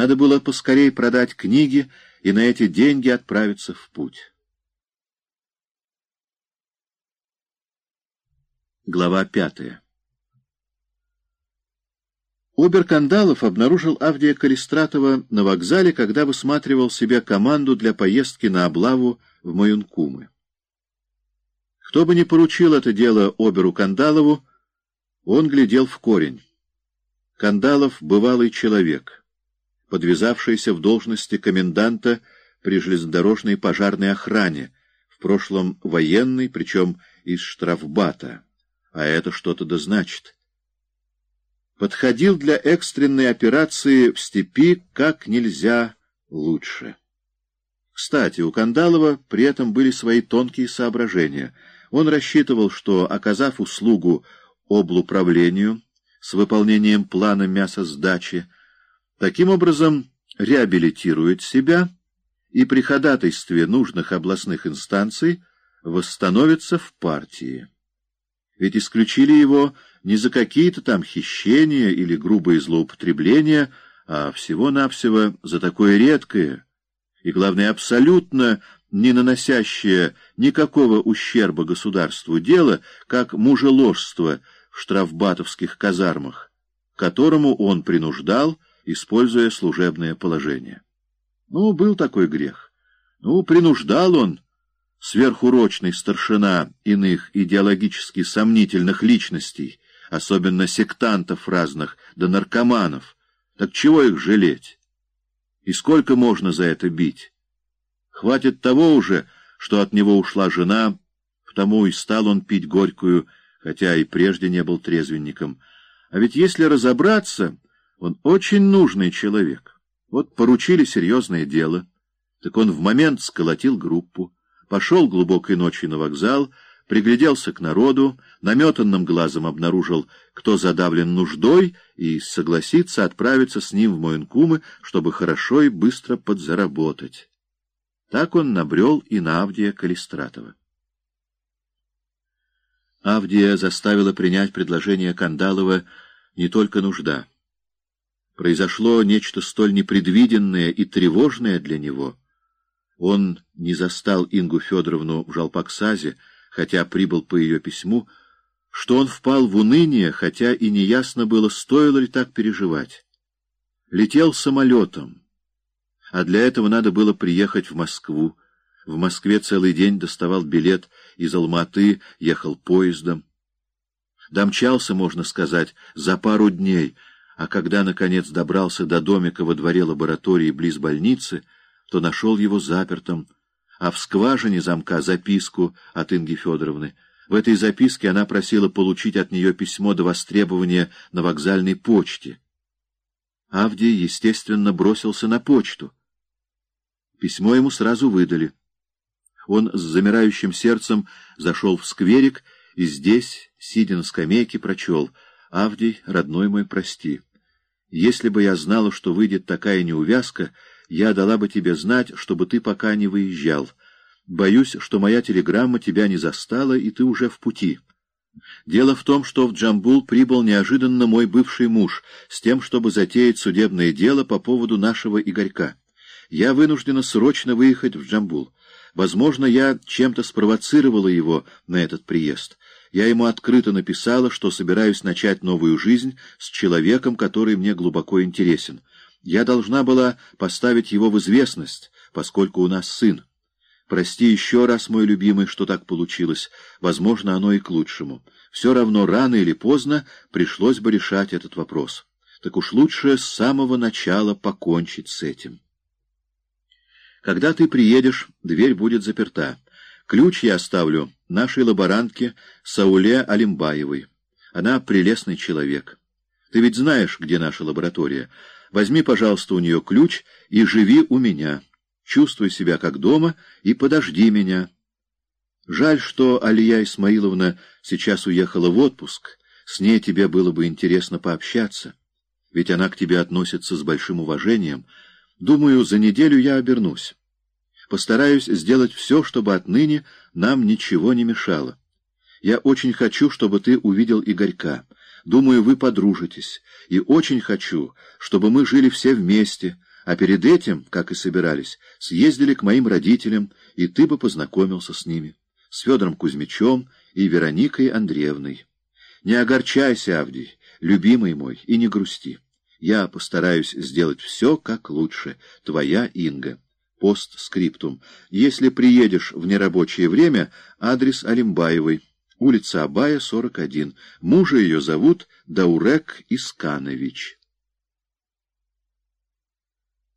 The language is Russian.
Надо было поскорей продать книги и на эти деньги отправиться в путь. Глава пятая Обер-Кандалов обнаружил Авдия Калистратова на вокзале, когда высматривал себе команду для поездки на облаву в Маюнкумы. Кто бы ни поручил это дело Оберу Кандалову, он глядел в корень. Кандалов — бывалый человек, подвязавшийся в должности коменданта при железнодорожной пожарной охране, в прошлом военный, причем из штрафбата, а это что-то да значит — подходил для экстренной операции в степи как нельзя лучше. Кстати, у Кандалова при этом были свои тонкие соображения. Он рассчитывал, что, оказав услугу облуправлению с выполнением плана мясосдачи, таким образом реабилитирует себя и при ходатайстве нужных областных инстанций восстановится в партии. Ведь исключили его не за какие-то там хищения или грубые злоупотребления, а всего-навсего за такое редкое и, главное, абсолютно не наносящее никакого ущерба государству дело, как мужеложство в штрафбатовских казармах, которому он принуждал, используя служебное положение. Ну, был такой грех. Ну, принуждал он, сверхурочный старшина иных идеологически сомнительных личностей, особенно сектантов разных, да наркоманов. Так чего их жалеть? И сколько можно за это бить? Хватит того уже, что от него ушла жена, потому и стал он пить горькую, хотя и прежде не был трезвенником. А ведь если разобраться, он очень нужный человек. Вот поручили серьезное дело, так он в момент сколотил группу, пошел глубокой ночью на вокзал, пригляделся к народу, наметанным глазом обнаружил, кто задавлен нуждой, и согласится отправиться с ним в Моинкумы, чтобы хорошо и быстро подзаработать. Так он набрел и на Авдия Калистратова. Авдия заставила принять предложение Кандалова не только нужда. Произошло нечто столь непредвиденное и тревожное для него. Он не застал Ингу Федоровну в Жалпаксазе, хотя прибыл по ее письму, что он впал в уныние, хотя и неясно было, стоило ли так переживать. Летел самолетом, а для этого надо было приехать в Москву. В Москве целый день доставал билет из Алматы, ехал поездом. Домчался, можно сказать, за пару дней, а когда, наконец, добрался до домика во дворе лаборатории близ больницы, то нашел его запертым, а в скважине замка записку от Инги Федоровны. В этой записке она просила получить от нее письмо до востребования на вокзальной почте. Авдий, естественно, бросился на почту. Письмо ему сразу выдали. Он с замирающим сердцем зашел в скверик и здесь, сидя на скамейке, прочел «Авдий, родной мой, прости. Если бы я знала, что выйдет такая неувязка, я дала бы тебе знать, чтобы ты пока не выезжал. Боюсь, что моя телеграмма тебя не застала, и ты уже в пути. Дело в том, что в Джамбул прибыл неожиданно мой бывший муж с тем, чтобы затеять судебное дело по поводу нашего Игорька. Я вынуждена срочно выехать в Джамбул. Возможно, я чем-то спровоцировала его на этот приезд. Я ему открыто написала, что собираюсь начать новую жизнь с человеком, который мне глубоко интересен. Я должна была поставить его в известность, поскольку у нас сын. Прости еще раз, мой любимый, что так получилось. Возможно, оно и к лучшему. Все равно, рано или поздно, пришлось бы решать этот вопрос. Так уж лучше с самого начала покончить с этим. Когда ты приедешь, дверь будет заперта. Ключ я оставлю нашей лаборантке Сауле Алимбаевой. Она прелестный человек. Ты ведь знаешь, где наша лаборатория. Возьми, пожалуйста, у нее ключ и живи у меня. Чувствуй себя как дома и подожди меня. Жаль, что Алия Исмаиловна сейчас уехала в отпуск. С ней тебе было бы интересно пообщаться. Ведь она к тебе относится с большим уважением. Думаю, за неделю я обернусь. Постараюсь сделать все, чтобы отныне нам ничего не мешало. Я очень хочу, чтобы ты увидел Игорька. Думаю, вы подружитесь. И очень хочу, чтобы мы жили все вместе, А перед этим, как и собирались, съездили к моим родителям, и ты бы познакомился с ними, с Федором Кузьмичем и Вероникой Андреевной. Не огорчайся, Авдий, любимый мой, и не грусти. Я постараюсь сделать все как лучше. Твоя Инга. Постскриптум. Если приедешь в нерабочее время, адрес Алимбаевой, улица Абая, 41. Мужа ее зовут Даурек Исканович.